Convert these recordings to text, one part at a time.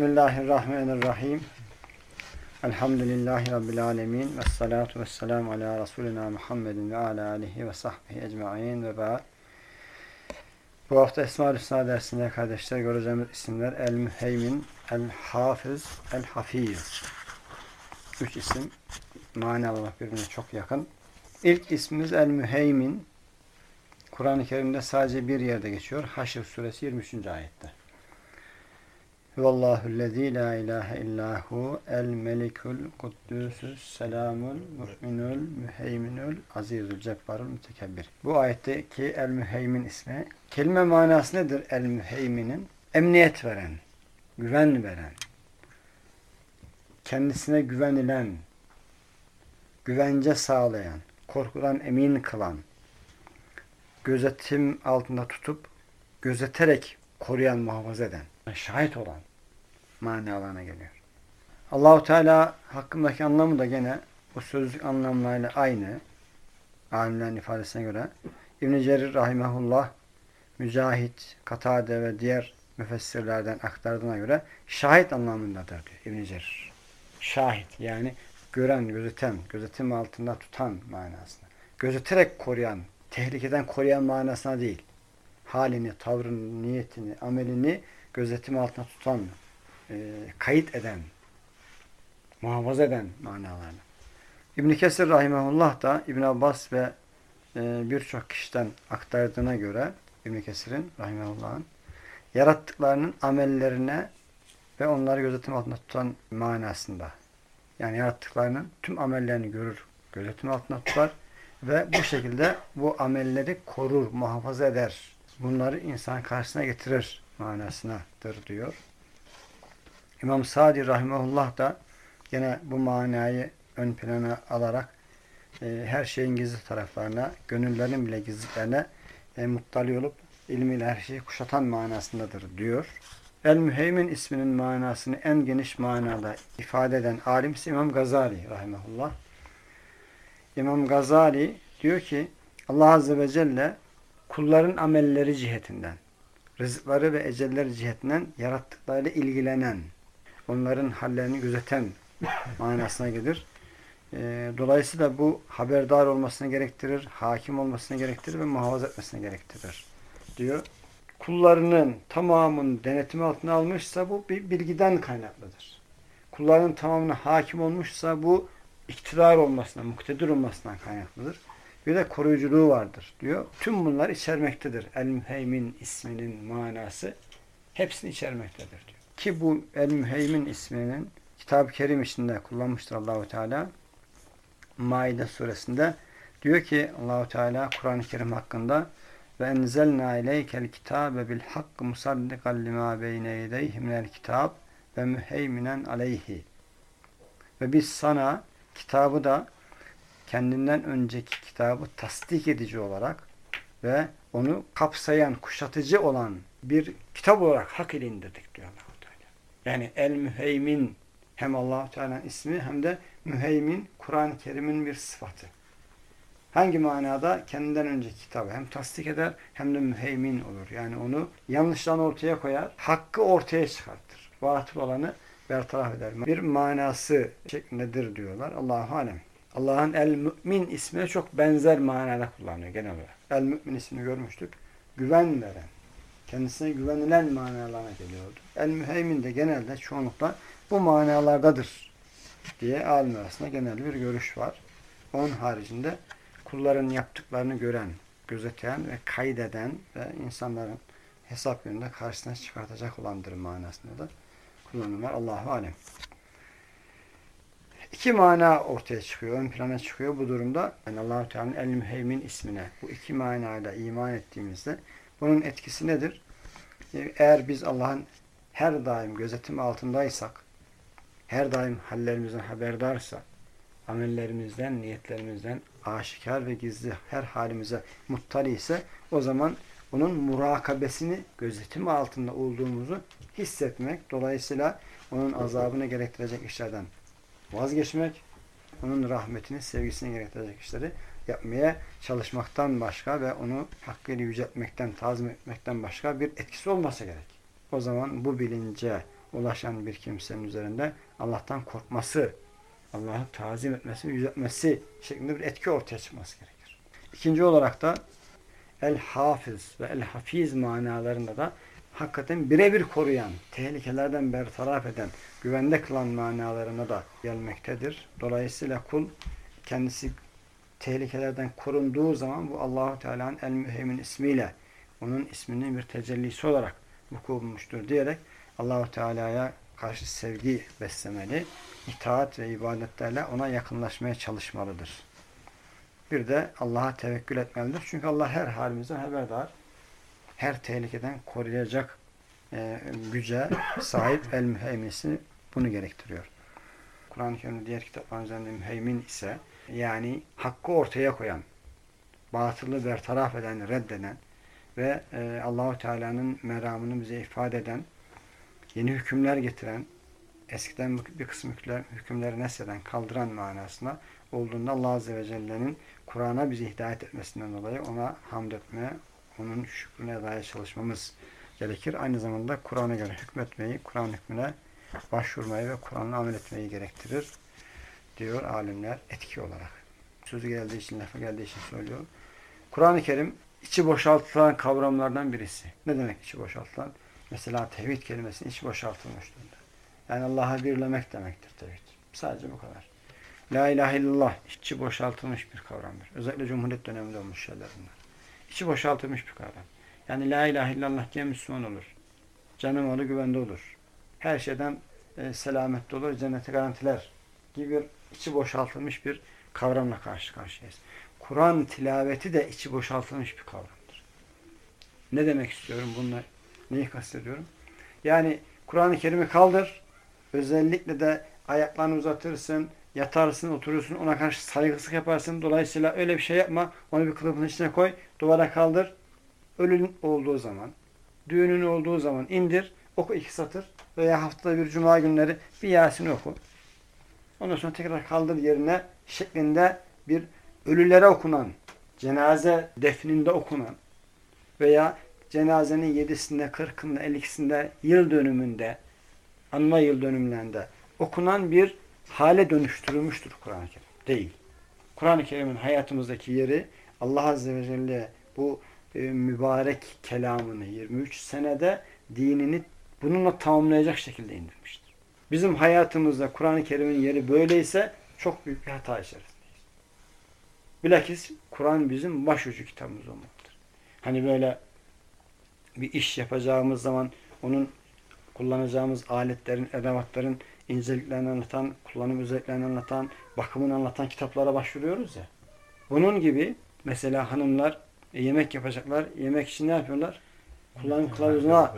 Bismillahirrahmanirrahim. Elhamdülillahi Rabbil alemin. Ve salatu ve selamu ala Resulina Muhammedin ve ala alihi ve sahbihi ecma'in ve ba'd. Bu hafta Esma-ül Hüsna dersinde kardeşler göreceğimiz isimler El-Müheymin, El-Hafız, El-Hafiz. Üç isim mana olarak birbirine çok yakın. İlk ismimiz El-Müheymin. Kur'an-ı Kerim'de sadece bir yerde geçiyor. Haşr suresi 23. ayette. Huvallahu'llezî la ilahe illahu el melikul kuddüsüs selamul mu'minul müheyminul azizul cebbarul mütekebbir. Bu ayetteki el müheymin ismi kelime manası nedir el müheyminin? Emniyet veren, güven veren, kendisine güvenilen, güvence sağlayan, korkudan emin kılan, gözetim altında tutup gözeterek koruyan, muhafaza eden, şahit olan manalarına geliyor. Allahu Teala hakkındaki anlamı da gene bu sözlük anlamlarıyla aynı. Alimlerin ifadesine göre İbn Cerir rahimehullah Mücahit, Katade ve diğer müfessirlerden aktardığına göre şahit anlamındadır diyor İbn Cerir. Şahit yani gören, gözeten, gözetim altında tutan manasında. Gözeterek koruyan, tehlikeden koruyan manasına değil. Halini, tavrını, niyetini, amelini gözetim altında tutan e, kayıt eden, muhafaza eden manalarını. İbn Kesir rahimehullah da İbn Abbas ve e, birçok kişiden aktardığına göre İbn Kesir'in rahimehullah'ın yarattıklarının amellerine ve onları gözetim altında tutan manasında. Yani yarattıklarının tüm amellerini görür, gözetim altında tutar ve bu şekilde bu amelleri korur, muhafaza eder. Bunları insan karşısına getirir manasınadır diyor. İmam Sadi Rahimahullah da yine bu manayı ön plana alarak e, her şeyin gizli taraflarına, gönüllerin bile gizlilerine e, muttali olup ilmiyle her şeyi kuşatan manasındadır diyor. El-Müheymin isminin manasını en geniş manada ifade eden alim İmam Gazali Rahimahullah. İmam Gazali diyor ki Allah Azze ve Celle kulların amelleri cihetinden, rızıkları ve ecelleri cihetinden yarattıklarıyla ilgilenen, onların hallerini gözeten manasına gelir. E, dolayısıyla bu haberdar olmasını gerektirir, hakim olmasını gerektirir ve muhafaza etmesini gerektirir diyor. Kullarının tamamını denetimi altına almışsa bu bir bilgiden kaynaklıdır. Kullarının tamamına hakim olmuşsa bu iktidar olmasına, muktedir olmasından kaynaklıdır. Bir de koruyuculuğu vardır diyor. Tüm bunlar içermektedir. El-Müheymin isminin manası hepsini içermektedir diyor. Ki bu El-Müheymin isminin Kitab-ı Kerim içinde kullanmıştır Allahu Teala. Maide suresinde diyor ki Allahu Teala Kur'an-ı Kerim hakkında ve enzelna ileykel kitabe bil hakkı musaddikan lima beyne yedeyhi minel kitab ve müheyminen aleyhi. Ve biz sana kitabı da kendinden önceki kitabı tasdik edici olarak ve onu kapsayan, kuşatıcı olan bir kitap olarak hak ile indirdik diyor allah Teala. Yani el müheymin hem allah Teala'nın ismi hem de müheymin Kur'an-ı Kerim'in bir sıfatı. Hangi manada? Kendinden önceki kitabı hem tasdik eder hem de müheymin olur. Yani onu yanlıştan ortaya koyar, hakkı ortaya çıkartır. Batıl olanı bertaraf eder. Bir manası şeklindedir diyorlar. Allahu alem. Allah'ın el-mümin ismine çok benzer manada kullanıyor genel olarak. El-mümin ismini görmüştük. Güven veren, kendisine güvenilen manalarına geliyordu. El-müheymin de genelde çoğunlukla bu manalardadır diye alim arasında genel bir görüş var. Onun haricinde kulların yaptıklarını gören, gözeten ve kaydeden ve insanların hesap yönünde karşısına çıkartacak olandır manasında da kullanımlar. Allahu alem. İki mana ortaya çıkıyor, ön plana çıkıyor bu durumda. Yani Allah-u Teala'nın El-Müheymin ismine bu iki manayla iman ettiğimizde bunun etkisi nedir? Eğer biz Allah'ın her daim gözetim altındaysak, her daim hallerimizden haberdarsa, amellerimizden, niyetlerimizden aşikar ve gizli her halimize muttali ise o zaman onun murakabesini gözetim altında olduğumuzu hissetmek, dolayısıyla onun azabını gerektirecek işlerden vazgeçmek, onun rahmetini, sevgisini gerektirecek işleri yapmaya çalışmaktan başka ve onu hakkıyla yüceltmekten, tazim etmekten başka bir etkisi olmasa gerek. O zaman bu bilince ulaşan bir kimsenin üzerinde Allah'tan korkması, Allah'ı tazim etmesi, yüceltmesi şeklinde bir etki ortaya çıkması gerekir. İkinci olarak da el-hafiz ve el-hafiz manalarında da hakikaten birebir koruyan, tehlikelerden bertaraf eden, güvende kılan manalarına da gelmektedir. Dolayısıyla kul kendisi tehlikelerden korunduğu zaman bu Allahu Teala'nın el-müheymin ismiyle onun isminin bir tecellisi olarak vuku bulmuştur diyerek Allahu Teala'ya karşı sevgi beslemeli, itaat ve ibadetlerle ona yakınlaşmaya çalışmalıdır. Bir de Allah'a tevekkül etmelidir. Çünkü Allah her halimizden haberdar. Her tehlikeden koruyacak e, güce sahip el müheyminisi bunu gerektiriyor. Kur'an-ı Kerim'de diğer kitapların üzerinde müheymin ise yani hakkı ortaya koyan, batılı bertaraf eden, reddeden ve e, Allahu Teala'nın meramını bize ifade eden, yeni hükümler getiren, eskiden bir kısım hükümler, hükümleri nesheden kaldıran manasına olduğunda Allah Azze ve Celle'nin Kur'an'a bizi hidayet etmesinden dolayı ona hamd etme, onun şükrüne edaya çalışmamız gerekir. Aynı zamanda Kur'an'a göre hükmetmeyi, Kur'an hükmüne başvurmayı ve Kur'an'la amel etmeyi gerektirir diyor alimler etki olarak. Sözü geldiği için, lafı geldiği için söylüyorum. Kur'an-ı Kerim içi boşaltılan kavramlardan birisi. Ne demek içi boşaltılan? Mesela tevhid kelimesinin içi boşaltılmış durumda. Yani Allah'a birlemek demektir tevhid. Sadece bu kadar. La ilahe illallah içi boşaltılmış bir kavramdır. Özellikle Cumhuriyet döneminde olmuş şeyler bunlar. İçi boşaltılmış bir kavram. Yani la ilahe illallah diye Müslüman olur. Canım malı güvende olur. Her şeyden e, selamet olur, cenneti garantiler gibi içi boşaltılmış bir kavramla karşı karşıyayız. Kur'an tilaveti de içi boşaltılmış bir kavramdır. Ne demek istiyorum bununla? Neyi kastediyorum? Yani Kur'an-ı Kerim'i kaldır. Özellikle de ayaklarını uzatırsın, yatarsın, oturursun, ona karşı saygısızlık yaparsın. Dolayısıyla öyle bir şey yapma. Onu bir kılıfın içine koy, duvara kaldır. Ölün olduğu zaman, düğünün olduğu zaman indir, oku iki satır veya haftada bir cuma günleri bir Yasin oku. Ondan sonra tekrar kaldır yerine şeklinde bir ölülere okunan, cenaze defninde okunan veya cenazenin yedisinde, kırkında, ellikisinde, yıl dönümünde, anma yıl dönümlerinde okunan bir hale dönüştürülmüştür Kur'an-ı Kerim. Değil. Kur'an-ı Kerim'in hayatımızdaki yeri Allah Azze ve Celle bu e, mübarek kelamını 23 senede dinini bununla tamamlayacak şekilde indirmiştir. Bizim hayatımızda Kur'an-ı Kerim'in yeri böyleyse çok büyük bir hata içerisindeyiz. Bilakis Kur'an bizim başucu kitabımız olmalıdır. Hani böyle bir iş yapacağımız zaman onun kullanacağımız aletlerin, edevatların inceliklerini anlatan, kullanım özelliklerini anlatan, bakımını anlatan kitaplara başvuruyoruz ya. Bunun gibi mesela hanımlar e, yemek yapacaklar. Yemek için ne yapıyorlar? Kullanım kılavuzuna,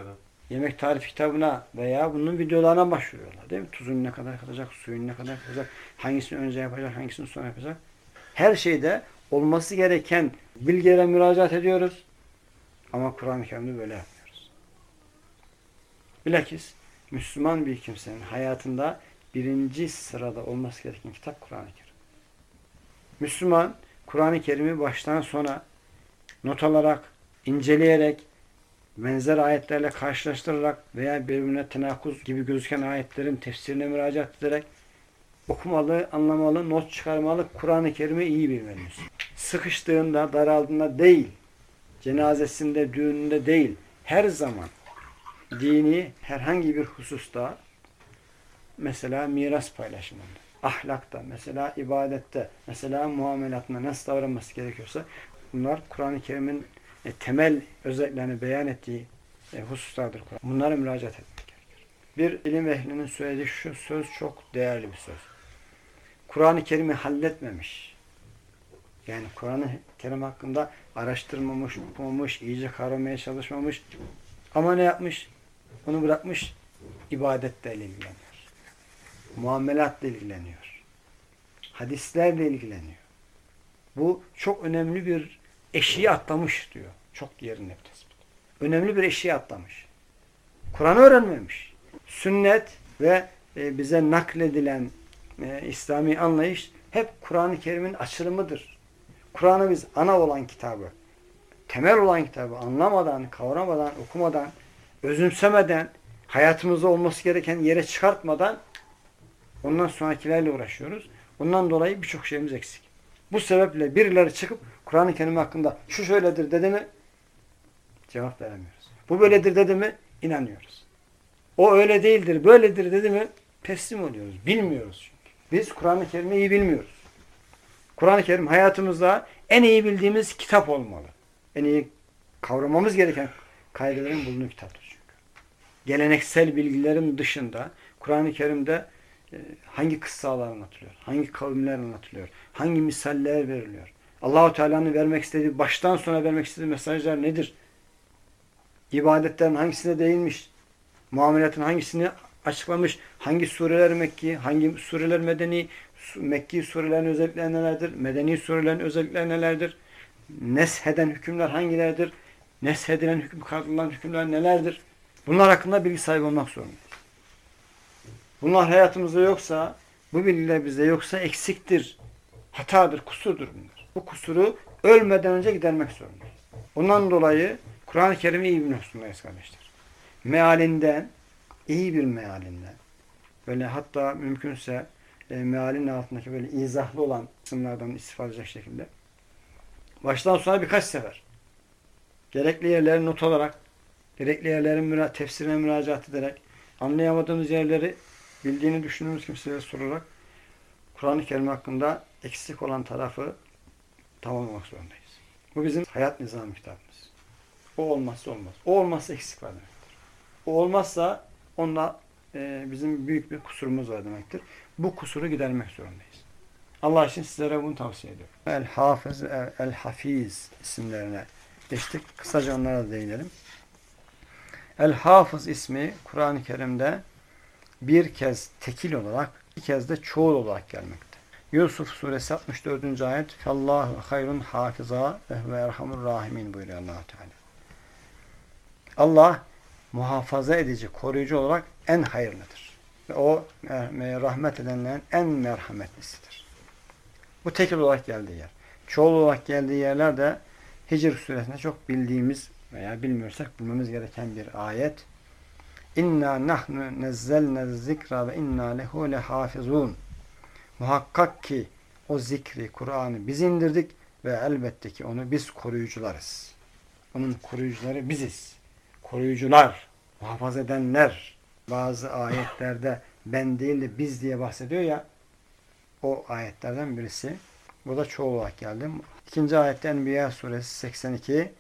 yemek tarif kitabına veya bunun videolarına başvuruyorlar. Değil mi? Tuzun ne kadar katacak, suyun ne kadar katacak, hangisini önce yapacak, hangisini sonra yapacak. Her şeyde olması gereken bilgilere müracaat ediyoruz. Ama Kur'an-ı Kerim'de böyle yapmıyoruz. Bilakis Müslüman bir kimsenin hayatında birinci sırada olması gereken kitap Kur'an-ı Kerim. Müslüman Kur'an-ı Kerim'i baştan sona not alarak, inceleyerek, benzer ayetlerle karşılaştırarak veya birbirine tenakuz gibi gözüken ayetlerin tefsirine müracaat ederek okumalı, anlamalı, not çıkarmalı, Kur'an-ı Kerim'i iyi bilmeliyiz. Sıkıştığında, daraldığında değil, cenazesinde, düğününde değil, her zaman dini herhangi bir hususta mesela miras paylaşımında, ahlakta, mesela ibadette, mesela muamelatında nasıl davranması gerekiyorsa bunlar Kur'an-ı Kerim'in e, temel özelliklerini beyan ettiği e, hususlardır. Bunlara müracaat etmek gerekir. Bir ilim ehlinin söylediği şu söz çok değerli bir söz. Kur'an-ı Kerim'i halletmemiş. Yani Kur'an-ı Kerim hakkında araştırmamış, okumamış, iyice kavramaya çalışmamış. Ama ne yapmış? Onu bırakmış, ibadetle ilgileniyor. Muamelatla ilgileniyor. Hadislerle ilgileniyor. Bu çok önemli bir eşiği atlamış diyor. Çok yerinde bir tespit. Önemli bir eşiği atlamış. Kur'an'ı öğrenmemiş. Sünnet ve e, bize nakledilen e, İslami anlayış hep Kur'an-ı Kerim'in açılımıdır. Kur'an'ı biz ana olan kitabı, temel olan kitabı anlamadan, kavramadan, okumadan, özümsemeden, hayatımızda olması gereken yere çıkartmadan ondan sonrakilerle uğraşıyoruz. Ondan dolayı birçok şeyimiz eksik. Bu sebeple birileri çıkıp Kur'an-ı Kerim hakkında şu şöyledir dedi mi cevap veremiyoruz. Bu böyledir dedi mi inanıyoruz. O öyle değildir, böyledir dedi mi teslim oluyoruz. Bilmiyoruz çünkü. Biz Kur'an-ı Kerim'i iyi bilmiyoruz. Kur'an-ı Kerim hayatımızda en iyi bildiğimiz kitap olmalı. En iyi kavramamız gereken kaydelerin bulunduğu kitaptır. Geleneksel bilgilerin dışında Kur'an-ı Kerim'de e, hangi kıssalar anlatılıyor, hangi kavimler anlatılıyor, hangi misaller veriliyor, Allahu Teala'nın vermek istediği, baştan sona vermek istediği mesajlar nedir? İbadetlerin hangisine değinmiş, muameletin hangisini açıklamış, hangi sureler Mekki, hangi sureler Medeni, Mekki surelerin özellikleri nelerdir, Medeni surelerin özellikleri nelerdir, nesheden hükümler hangilerdir, neshedilen hüküm, kaldırılan hükümler nelerdir? Bunlar hakkında bilgi sahibi olmak zorundayız. Bunlar hayatımızda yoksa, bu bilgiler bizde yoksa eksiktir, hatadır, kusurdur bunlar. Bu kusuru ölmeden önce gidermek zorundayız. Ondan dolayı Kur'an-ı Kerim'i iyi bilmek zorundayız kardeşler. Mealinden, iyi bir mealinden, böyle hatta mümkünse e, mealin altındaki böyle izahlı olan kısımlardan istifade edecek şekilde baştan sona birkaç sefer gerekli yerleri not olarak, gerekli yerlerin müra tefsirine müracaat ederek, anlayamadığımız yerleri bildiğini düşündüğümüz kimselere sorarak Kur'an-ı Kerim hakkında eksik olan tarafı tamamlamak zorundayız. Bu bizim hayat nizam kitabımız. O olmazsa olmaz. O olmazsa eksik var demektir. O olmazsa onda e, bizim büyük bir kusurumuz var demektir. Bu kusuru gidermek zorundayız. Allah için sizlere bunu tavsiye ediyorum. El Hafız, El Hafiz isimlerine geçtik. Kısaca onlara da değinelim. El Hafız ismi Kur'an-ı Kerim'de bir kez tekil olarak, bir kez de çoğul olarak gelmekte. Yusuf suresi 64. ayet Fallahu hayrun hafiza ve erhamur rahimin buyuruyor allah Teala. Allah muhafaza edici, koruyucu olarak en hayırlıdır. Ve o rahmet edenlerin en merhametlisidir. Bu tekil olarak geldiği yer. Çoğul olarak geldiği yerler de Hicr suresinde çok bildiğimiz veya bilmiyorsak bilmemiz gereken bir ayet. İnna nahnu nezzelne zikra ve inna lehu lehafizun. Muhakkak ki o zikri, Kur'an'ı biz indirdik ve elbette ki onu biz koruyucularız. Onun koruyucuları biziz. Koruyucular, muhafaza edenler. Bazı ayetlerde ben değil de biz diye bahsediyor ya o ayetlerden birisi. Bu da çoğu olarak geldi. İkinci ayette Enbiya suresi 82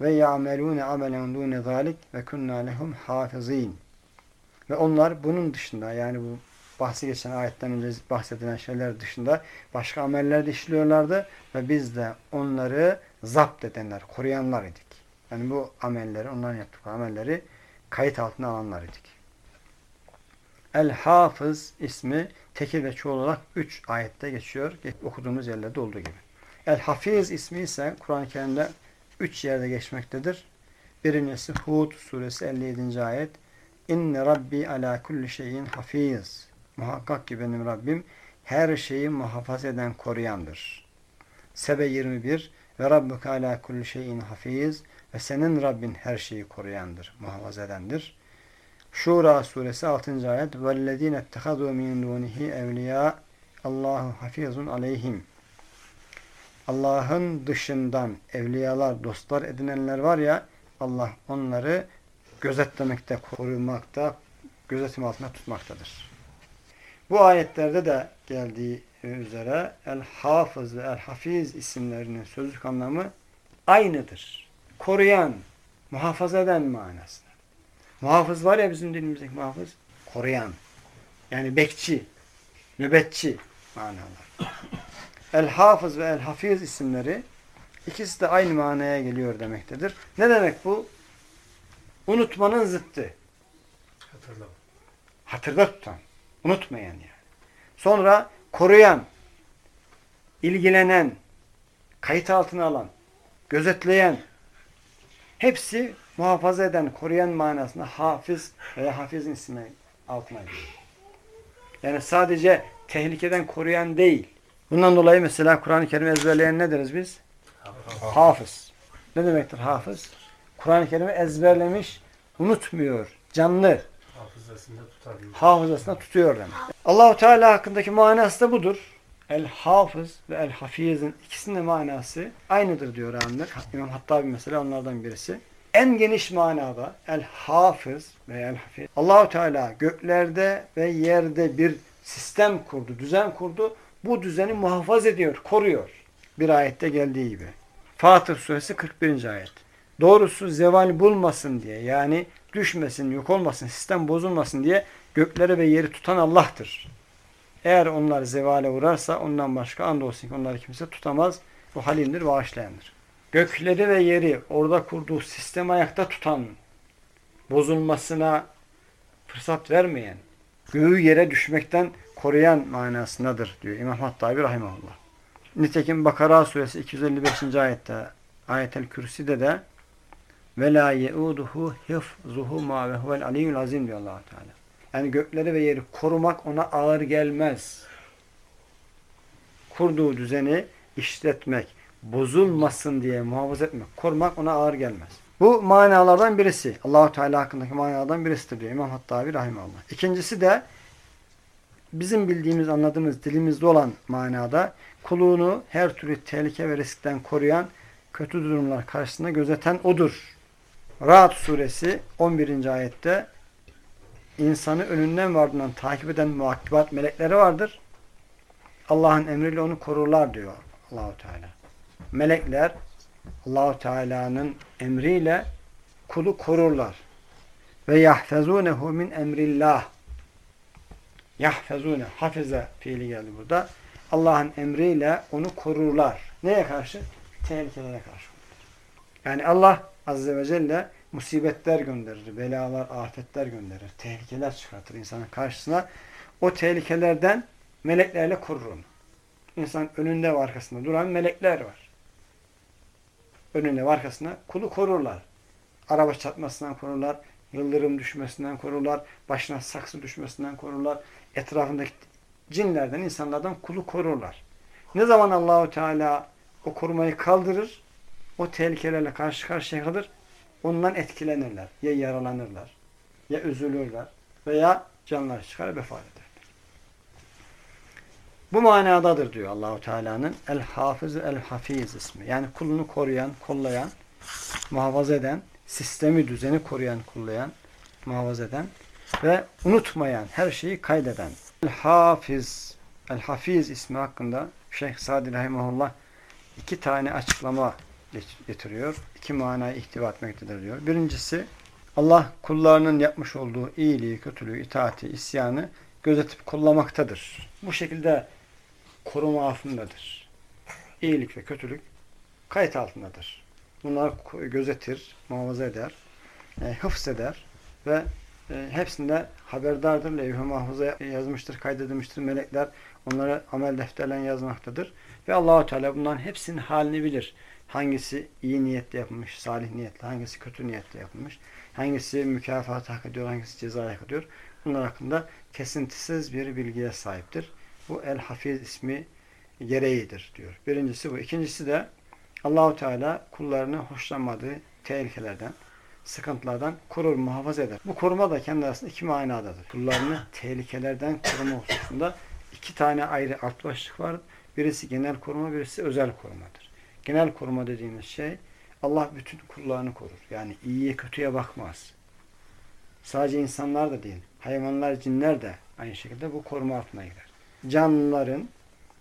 ve ya'melune amelen dune zalik ve kunna lehum hafizin. Ve onlar bunun dışında yani bu bahsi geçen ayetten önce bahsedilen şeyler dışında başka ameller de işliyorlardı ve biz de onları zapt edenler, koruyanlar idik. Yani bu amelleri, onların yaptıkları amelleri kayıt altına alanlar idik. El-Hafız ismi tekil ve çoğul olarak üç ayette geçiyor. Okuduğumuz yerlerde olduğu gibi. El-Hafiz ismi ise Kur'an-ı Kerim'de üç yerde geçmektedir. Birincisi Hud suresi 57. ayet. İnne Rabbi ala kulli şeyin hafiz. Muhakkak ki benim Rabbim her şeyi muhafaza eden koruyandır. Sebe 21 ve Rabbuk ala kulli şeyin hafiz ve senin Rabbin her şeyi koruyandır, muhafaza edendir. Şura suresi 6. ayet. Vellezine ettehadu min dunihi evliya Allahu hafizun aleyhim. Allah'ın dışından evliyalar, dostlar edinenler var ya Allah onları gözetlemekte, korumakta, gözetim altında tutmaktadır. Bu ayetlerde de geldiği üzere El-Hafız ve El-Hafiz isimlerinin sözlük anlamı aynıdır. Koruyan, muhafaza eden manasında. Muhafız var ya bizim dilimizdeki muhafız. Koruyan. Yani bekçi, nöbetçi manalar. El-Hafız ve El-Hafiz isimleri ikisi de aynı manaya geliyor demektedir. Ne demek bu? Unutmanın zıttı. Hatırlama. Hatırda tutan. Unutmayan yani. Sonra koruyan, ilgilenen, kayıt altına alan, gözetleyen hepsi muhafaza eden, koruyan manasında hafız veya hafizin ismi altına giriyor. Yani sadece tehlikeden koruyan değil. Bundan dolayı mesela Kur'an-ı Kerim ezberleyen ne deriz biz? Hafız. Ne demektir hafız? Kur'an-ı Kerim'i ezberlemiş, unutmuyor, canlı. Hafızasında tutabilir. hafızasında tutuyor demek. Allahu Teala hakkındaki manası da budur. El hafız ve el hafizin ikisinin de manası aynıdır diyor alimler. İmam Hattabi mesela onlardan birisi. En geniş manada el hafız ve el hafiz. Allahu Teala göklerde ve yerde bir sistem kurdu, düzen kurdu. Bu düzeni muhafaza ediyor, koruyor. Bir ayette geldiği gibi. Fatır suresi 41. ayet. Doğrusu zeval bulmasın diye yani düşmesin, yok olmasın, sistem bozulmasın diye gökleri ve yeri tutan Allah'tır. Eğer onlar zevale uğrarsa ondan başka andolsun ki onları kimse tutamaz. Bu halimdir, bağışlayandır. Gökleri ve yeri orada kurduğu sistemi ayakta tutan, bozulmasına fırsat vermeyen, göğü yere düşmekten koruyan manasındadır diyor İmam Hattabi Rahimahullah. Nitekim Bakara suresi 255. ayette ayetel kürsüde de ve la yeuduhu hifzuhu ma ve huvel aliyyul azim diyor allah Teala. Yani gökleri ve yeri korumak ona ağır gelmez. Kurduğu düzeni işletmek, bozulmasın diye muhafaza etmek, korumak ona ağır gelmez. Bu manalardan birisi. Allahu Teala hakkındaki manalardan birisidir diyor İmam Hattabi Rahimallah. İkincisi de bizim bildiğimiz, anladığımız dilimizde olan manada kulunu her türlü tehlike ve riskten koruyan, kötü durumlar karşısında gözeten odur. Ra'd suresi 11. ayette insanı önünden ve ardından takip eden muakkibat melekleri vardır. Allah'ın emriyle onu korurlar diyor Allahu Teala. Melekler Allahu Teala'nın emriyle kulu korurlar. Ve yahfezunehu min emrillah. Yahfezune, hafize fiili geldi burada. Allah'ın emriyle onu korurlar. Neye karşı? Tehlikelere karşı. Yani Allah Azze ve Celle musibetler gönderir, belalar, afetler gönderir, tehlikeler çıkartır insanın karşısına. O tehlikelerden meleklerle korur onu. İnsan önünde ve arkasında duran melekler var. Önünde ve arkasında kulu korurlar. Araba çarpmasından korurlar, yıldırım düşmesinden korurlar, başına saksı düşmesinden korurlar, etrafındaki cinlerden, insanlardan kulu korurlar. Ne zaman Allahu Teala o korumayı kaldırır, o tehlikelerle karşı karşıya kalır, ondan etkilenirler. Ya yaralanırlar, ya üzülürler veya canlar çıkar vefat ederler. Bu manadadır diyor Allahu Teala'nın El Hafız El Hafiz ismi. Yani kulunu koruyan, kollayan, muhafaza eden, sistemi, düzeni koruyan, kollayan, muhafaza eden ve unutmayan, her şeyi kaydeden. El Hafiz El Hafiz ismi hakkında Şeyh Sadi Rahimahullah iki tane açıklama getiriyor. İki manayı ihtiva etmektedir diyor. Birincisi Allah kullarının yapmış olduğu iyiliği, kötülüğü, itaati, isyanı gözetip kollamaktadır. Bu şekilde koruma altındadır. İyilik ve kötülük kayıt altındadır. Bunlar gözetir, muhafaza eder, e, hıfz eder ve e, hepsinde haberdardır. Levh-i mahfuza yazmıştır, kaydedilmiştir. Melekler onları amel defterlerine yazmaktadır. Ve Allahu Teala bunların hepsinin halini bilir. Hangisi iyi niyetle yapılmış, salih niyetle, hangisi kötü niyetle yapılmış, hangisi mükafat hak ediyor, hangisi ceza hak ediyor. Bunlar hakkında kesintisiz bir bilgiye sahiptir. Bu El Hafiz ismi gereğidir diyor. Birincisi bu. İkincisi de Allahu Teala kullarını hoşlanmadığı tehlikelerden, sıkıntılardan korur, muhafaza eder. Bu koruma da kendi arasında iki manadadır. Kullarını tehlikelerden koruma hususunda iki tane ayrı alt başlık var. Birisi genel koruma, birisi özel korumadır. Genel koruma dediğimiz şey Allah bütün kullarını korur. Yani iyiye kötüye bakmaz. Sadece insanlar da değil. Hayvanlar, cinler de aynı şekilde bu koruma altına girer. Canlıların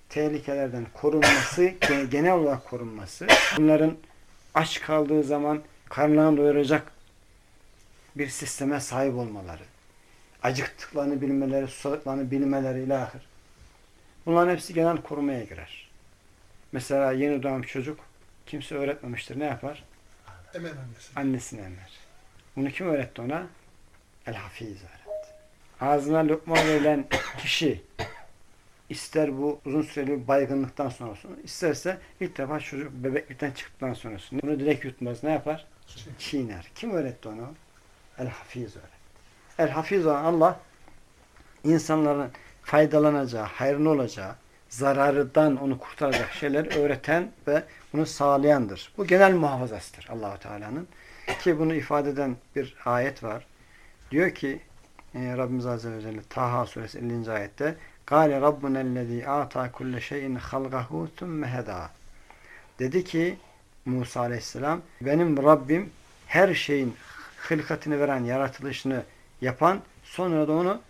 tehlikelerden korunması, genel olarak korunması, bunların aç kaldığı zaman karnlarını doyuracak bir sisteme sahip olmaları, acıktıklarını bilmeleri, susadıklarını bilmeleri ilahir. Bunların hepsi genel korumaya girer. Mesela yeni doğan bir çocuk kimse öğretmemiştir. Ne yapar? Emen annesi. Annesine emer. Bunu kim öğretti ona? El Hafiz öğretti. Ağzına lokma verilen kişi ister bu uzun süreli bir baygınlıktan sonra olsun, isterse ilk defa çocuk bebeklikten çıktıktan sonra olsun. Bunu direkt yutmaz. Ne yapar? Çiğner. Kim öğretti onu? El Hafiz öğretti. El Hafiz olan Allah insanların faydalanacağı, hayrını olacağı, zararından onu kurtaracak şeyler öğreten ve bunu sağlayandır. Bu genel muhafazasıdır Allahu Teala'nın. Ki bunu ifade eden bir ayet var. Diyor ki e, Rabbimiz Azze ve Celle Taha suresi 50. ayette Gale rabbunellezî âtâ kulle şeyin halgahu thumme hedâ Dedi ki Musa aleyhisselam benim Rabbim her şeyin hılkatını veren, yaratılışını yapan sonra da onu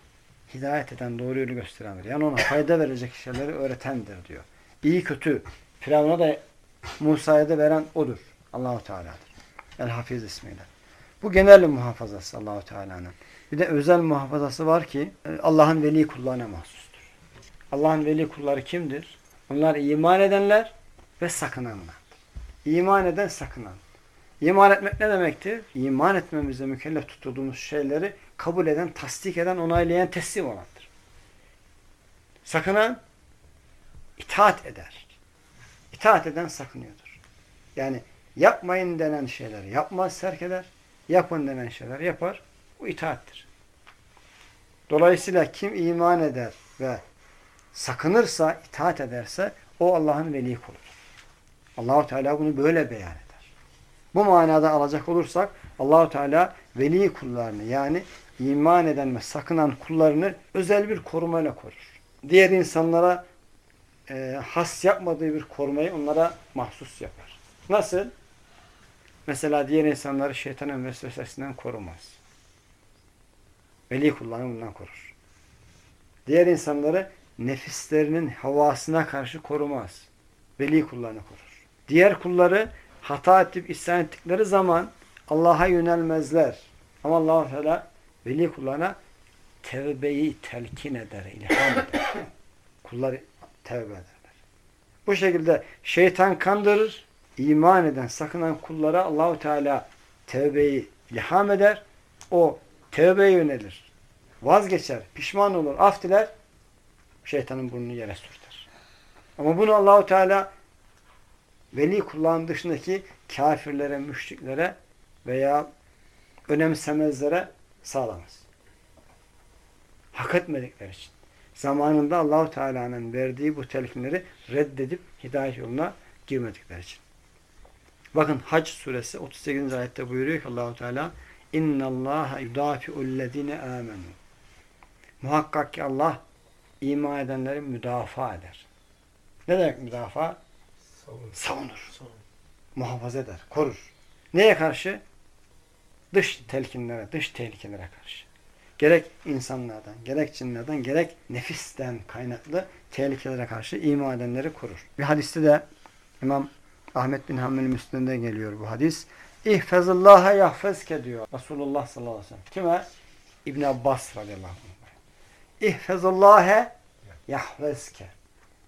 hidayet eden, doğru yolu gösterendir. Yani ona fayda verecek şeyleri öğretendir diyor. İyi kötü. Firavun'a da Musa'ya da veren odur. Allahu Teala'dır. El Hafiz ismiyle. Bu genel muhafazası Allahu Teala'nın. Bir de özel muhafazası var ki e, Allah'ın veli kullarına mahsustur. Allah'ın veli kulları kimdir? Onlar iman edenler ve sakınanlar. İman eden sakınan. İman etmek ne demektir? İman etmemizde mükellef tutulduğumuz şeyleri kabul eden, tasdik eden, onaylayan, teslim olandır. Sakınan itaat eder. İtaat eden sakınıyordur. Yani yapmayın denen şeyleri yapmaz, serk eder. Yapın denen şeyler yapar. Bu itaattir. Dolayısıyla kim iman eder ve sakınırsa, itaat ederse o Allah'ın veli kuludur. Allahu Teala bunu böyle beyan eder. Bu manada alacak olursak Allahu Teala veli kullarını yani iman eden ve sakınan kullarını özel bir korumayla korur. Diğer insanlara e, has yapmadığı bir korumayı onlara mahsus yapar. Nasıl? Mesela diğer insanları şeytanın vesvesesinden korumaz. Veli kullarını bundan korur. Diğer insanları nefislerinin havasına karşı korumaz. Veli kullarını korur. Diğer kulları hata edip isyan ettikleri zaman Allah'a yönelmezler. Ama allah Teala veli kullarına tevbeyi telkin eder, ilham eder. Kullar tevbe ederler. Bu şekilde şeytan kandırır, iman eden, sakınan kullara Allahu Teala tevbeyi ilham eder. O tevbeye yönelir. Vazgeçer, pişman olur, af diler. Şeytanın burnunu yere sürter. Ama bunu Allahu Teala veli kulların dışındaki kafirlere, müşriklere veya önemsemezlere sağlamaz. Hak etmedikleri için. Zamanında Allahu Teala'nın verdiği bu telkinleri reddedip hidayet yoluna girmedikleri için. Bakın Hac suresi 38. ayette buyuruyor ki Allahu Teala İnna Allah yudafi'ullezine amenu. Muhakkak ki Allah iman edenleri müdafaa eder. Ne demek müdafaa? Savunur. Savunur. Savunur. Muhafaza eder, korur. Neye karşı? Dış telkinlere, dış tehlikelere karşı. Gerek insanlardan, gerek cinlerden, gerek nefisten kaynaklı tehlikelere karşı iman edenleri korur. Bir hadiste de İmam Ahmet bin Hanbel Müslim'de geliyor bu hadis. İhfezillaha yahfezke diyor Resulullah sallallahu aleyhi ve sellem. Kime? İbn Abbas radıyallahu anh. İhfezillahe yahfezke.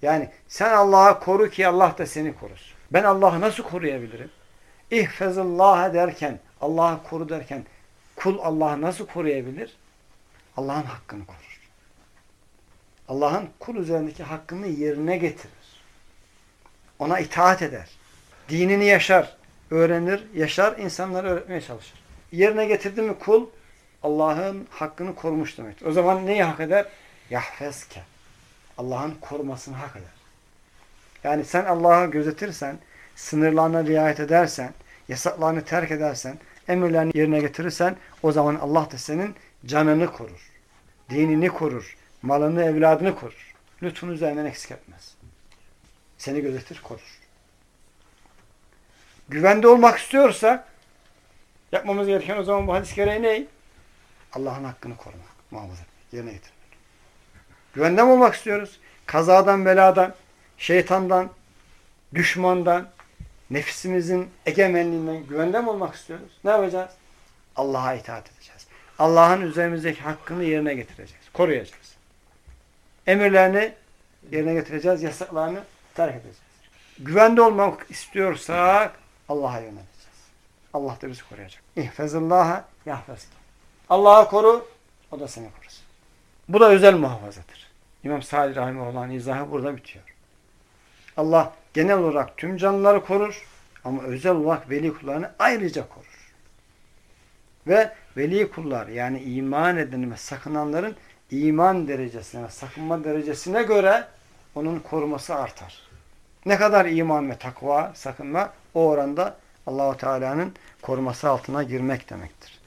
Yani sen Allah'a koru ki Allah da seni korusun. Ben Allah'ı nasıl koruyabilirim? İhfezillâhe derken, Allah'ı koru derken kul Allah'ı nasıl koruyabilir? Allah'ın hakkını korur. Allah'ın kul üzerindeki hakkını yerine getirir. Ona itaat eder. Dinini yaşar, öğrenir, yaşar, insanlara öğretmeye çalışır. Yerine getirdi mi kul Allah'ın hakkını korumuş demektir. O zaman neyi hak eder? Yahfezke. Allah'ın korumasını hak eder. Yani sen Allah'ı gözetirsen, sınırlarına riayet edersen, yasaklarını terk edersen, emirlerini yerine getirirsen o zaman Allah da senin canını korur. Dinini korur. Malını, evladını korur. Lütfunu üzerinden eksik etmez. Seni gözetir, korur. Güvende olmak istiyorsa yapmamız gereken o zaman bu hadis gereği ne? Allah'ın hakkını korumak, muhafaza yerine getirmek. Güvende mi olmak istiyoruz? Kazadan, beladan, şeytandan, düşmandan, nefsimizin egemenliğinden güvende mi olmak istiyoruz? Ne yapacağız? Allah'a itaat edeceğiz. Allah'ın üzerimizdeki hakkını yerine getireceğiz. Koruyacağız. Emirlerini yerine getireceğiz. Yasaklarını terk edeceğiz. Güvende olmak istiyorsak Allah'a yöneleceğiz. Allah da bizi koruyacak. İhfezillaha yahfezke. Allah'a koru, o da seni korusun. Bu da özel muhafazadır. İmam Salih olan izahı burada bitiyor. Allah genel olarak tüm canlıları korur ama özel olarak veli kullarını ayrıca korur. Ve veli kullar yani iman eden ve sakınanların iman derecesine, sakınma derecesine göre onun koruması artar. Ne kadar iman ve takva, sakınma o oranda Allahu Teala'nın koruması altına girmek demektir.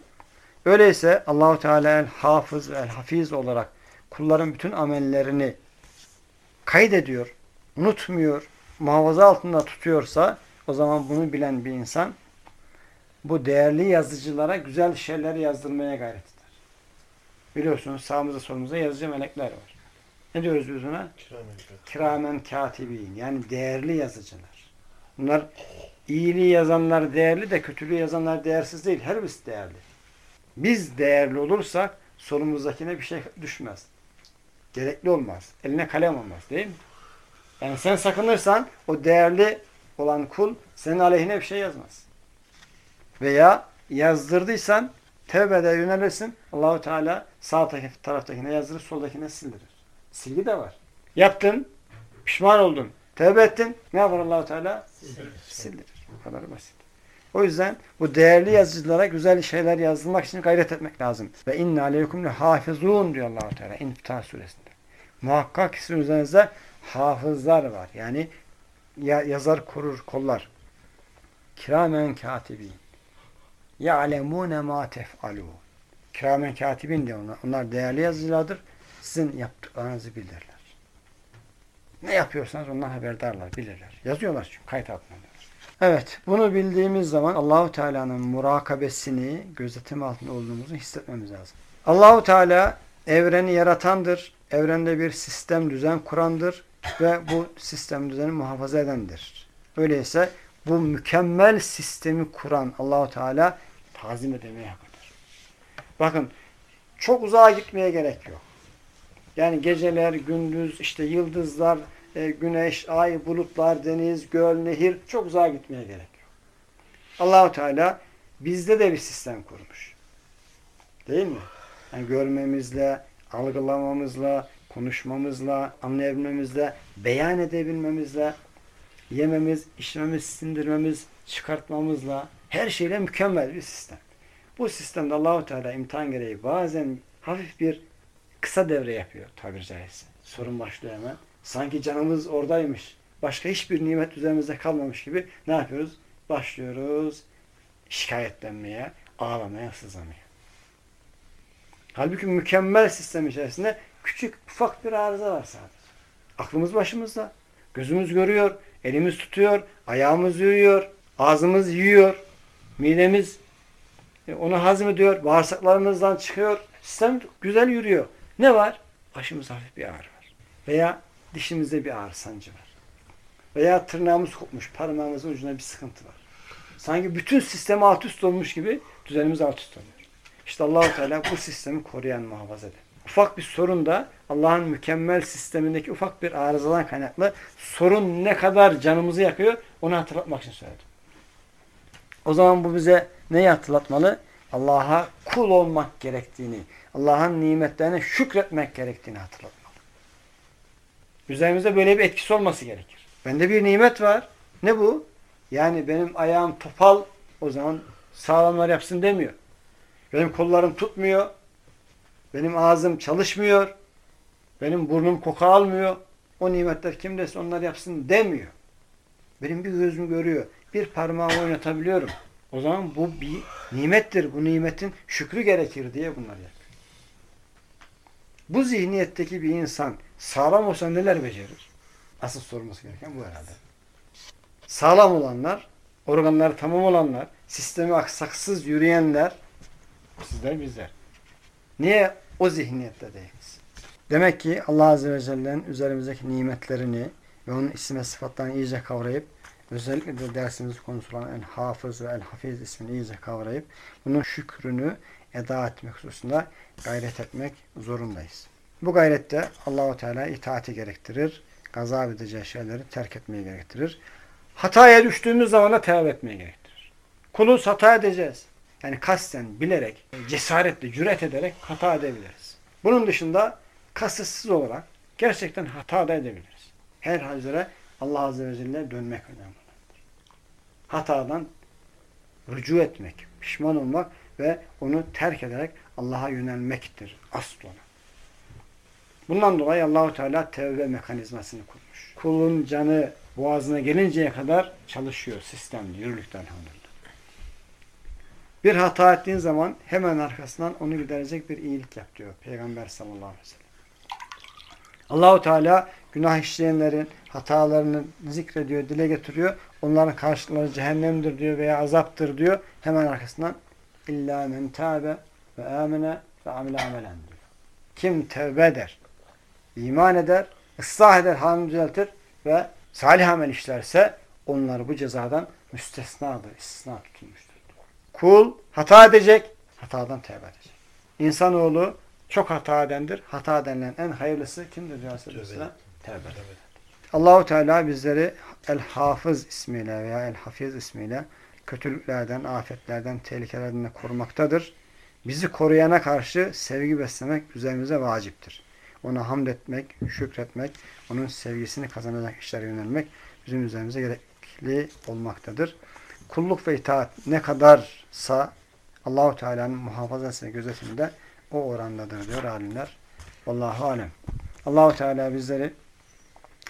Öyleyse Allahu Teala el hafız ve el hafiz olarak kulların bütün amellerini kaydediyor, unutmuyor, muhafaza altında tutuyorsa o zaman bunu bilen bir insan bu değerli yazıcılara güzel şeyler yazdırmaya gayret eder. Biliyorsunuz sağımızda solumuzda yazıcı melekler var. Ne diyoruz biz ona? Kiramen katibin yani değerli yazıcılar. Bunlar iyiliği yazanlar değerli de kötülüğü yazanlar değersiz değil. Her birisi değerli. Biz değerli olursak solumuzdakine bir şey düşmez. Gerekli olmaz. Eline kalem olmaz değil mi? Yani sen sakınırsan o değerli olan kul senin aleyhine bir şey yazmaz. Veya yazdırdıysan tevbede yönelirsin. Allahu Teala sağ taraftakine yazdırır, soldakine sildirir. Silgi de var. Yaptın, pişman oldun, tevbe ettin. Ne yapar Allahu Teala? Sildirir. Sildirir. Bu kadar basit. O yüzden bu değerli yazıcılara güzel şeyler yazdırmak için gayret etmek lazım. Ve inna aleykum le hafizun diyor Allahu Teala İnfitar suresinde. Muhakkak sizin üzerinizde hafızlar var. Yani yazar korur kollar. Kiramen katibin. Ya'lemune ma tef'alun. Kiramen katibin diyor onlar. Onlar değerli yazıcılardır. Sizin yaptıklarınızı bilirler. Ne yapıyorsanız ondan haberdarlar, bilirler. Yazıyorlar çünkü kayıt altında. Evet, bunu bildiğimiz zaman Allahu Teala'nın murakabesini, gözetim altında olduğumuzu hissetmemiz lazım. Allahu Teala evreni yaratandır. Evrende bir sistem, düzen kurandır ve bu sistem düzeni muhafaza edendir. Öyleyse bu mükemmel sistemi kuran Allahu Teala tazim edemeye hakkıdır. Bakın çok uzağa gitmeye gerek yok. Yani geceler, gündüz, işte yıldızlar, e, güneş, ay, bulutlar, deniz, göl, nehir çok uzağa gitmeye gerek yok. Allahu Teala bizde de bir sistem kurmuş. Değil mi? Yani görmemizle, algılamamızla, konuşmamızla, anlayabilmemizle, beyan edebilmemizle, yememiz, içmemiz, sindirmemiz, çıkartmamızla her şeyle mükemmel bir sistem. Bu sistemde Allahu Teala imtihan gereği bazen hafif bir kısa devre yapıyor tabiri caizse. Sorun başlıyor hemen. Sanki canımız oradaymış. Başka hiçbir nimet üzerimizde kalmamış gibi ne yapıyoruz? Başlıyoruz şikayetlenmeye, ağlamaya, sızlamaya. Halbuki mükemmel sistem içerisinde küçük, ufak bir arıza var sadece. Aklımız başımızda. Gözümüz görüyor, elimiz tutuyor, ayağımız yürüyor, ağzımız yiyor, midemiz e, onu hazmediyor, bağırsaklarımızdan çıkıyor. Sistem güzel yürüyor. Ne var? Başımız hafif bir ağrı var. Veya dişimizde bir ağrı sancı var. Veya tırnağımız kopmuş, parmağımızın ucunda bir sıkıntı var. Sanki bütün sistem alt üst olmuş gibi düzenimiz alt üst oluyor. İşte allah Teala bu sistemi koruyan, muhafaza eden. Ufak bir sorun da Allah'ın mükemmel sistemindeki ufak bir arızadan kaynaklı sorun ne kadar canımızı yakıyor onu hatırlatmak için söyledim. O zaman bu bize neyi hatırlatmalı? Allah'a kul olmak gerektiğini, Allah'ın nimetlerine şükretmek gerektiğini hatırlatmalı. Üzerimizde böyle bir etkisi olması gerekir. Bende bir nimet var. Ne bu? Yani benim ayağım topal o zaman sağlamlar yapsın demiyor. Benim kollarım tutmuyor. Benim ağzım çalışmıyor. Benim burnum koku almıyor. O nimetler kimdeyse onlar yapsın demiyor. Benim bir gözüm görüyor. Bir parmağımı oynatabiliyorum. O zaman bu bir nimettir. Bu nimetin şükrü gerekir diye bunlar yapıyor. Bu zihniyetteki bir insan sağlam olsa neler becerir? Asıl sorulması gereken bu herhalde. Sağlam olanlar, organları tamam olanlar, sistemi aksaksız yürüyenler, sizler bizler. Niye o zihniyette değiliz? Demek ki Allah Azze ve Celle'nin üzerimizdeki nimetlerini ve onun isim ve sıfatlarını iyice kavrayıp özellikle de dersimiz konusu olan El Hafız ve El Hafiz ismini iyice kavrayıp bunun şükrünü eda etmek hususunda gayret etmek zorundayız. Bu gayrette Allahu Teala itaati gerektirir. Gazap edeceği şeyleri terk etmeyi gerektirir. Hataya düştüğümüz zaman da tevbe etmeye gerektirir. Kuluz hata edeceğiz. Yani kasten, bilerek, cesaretle, cüret ederek hata edebiliriz. Bunun dışında kasıtsız olarak gerçekten hata da edebiliriz. Her halde Allah Azze ve Celle dönmek önemli. Hatadan rücu etmek, pişman olmak ve onu terk ederek Allah'a yönelmektir asıl olan. Bundan dolayı Allahu Teala tevbe mekanizmasını kurmuş. Kulun canı boğazına gelinceye kadar çalışıyor sistemli, yürürlükten elhamdülillah. Bir hata ettiğin zaman hemen arkasından onu giderecek bir iyilik yap diyor Peygamber sallallahu aleyhi ve sellem. Allahu Teala günah işleyenlerin hatalarını zikrediyor, dile getiriyor. Onların karşılıkları cehennemdir diyor veya azaptır diyor. Hemen arkasından illa men tabe ve amene ve amile amelen diyor. Kim tevbe eder, iman eder, ıslah eder, halini düzeltir ve salih amel işlerse onlar bu cezadan müstesnadır, istisna tutulmuştur. Kul hata edecek, hatadan tevbe edecek. İnsanoğlu çok hata edendir. Hata denilen en hayırlısı kimdir Aleyhisselam? Tevbe. Allahu Teala bizleri El Hafız ismiyle veya El Hafiz ismiyle kötülüklerden, afetlerden, tehlikelerden de korumaktadır. Bizi koruyana karşı sevgi beslemek üzerimize vaciptir. Ona hamd etmek, şükretmek, onun sevgisini kazanacak işlere yönelmek bizim üzerimize gerekli olmaktadır. Kulluk ve itaat ne kadarsa Allahu Teala'nın muhafazası ve gözetiminde o orandadır diyor alimler. Vallahu alem. Allahu Teala bizleri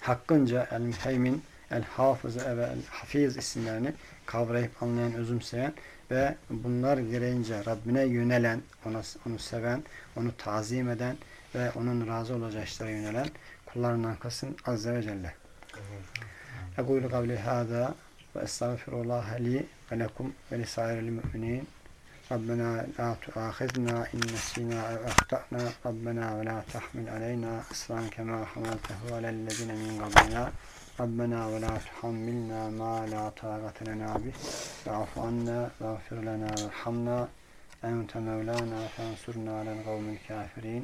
hakkınca el müheymin, el hafız ve el hafiz isimlerini kavrayıp anlayan, özümseyen ve bunlar gereğince Rabbine yönelen, ona, onu seven, onu tazim eden ve onun razı olacağı işlere yönelen kullarından kılsın Azze ve Celle. Ekulu kavli hâzâ ve estağfirullah li ve lekum ve lisairil müminin ربنا لا تؤاخذنا إن نسينا أو أخطأنا ربنا ولا تحمل علينا إصرا كما حملته على الذين من قبلنا ربنا ولا تحملنا ما لا طاقة لنا به واعف عنا واغفر لنا وارحمنا أنت مولانا فانصرنا على القوم الكافرين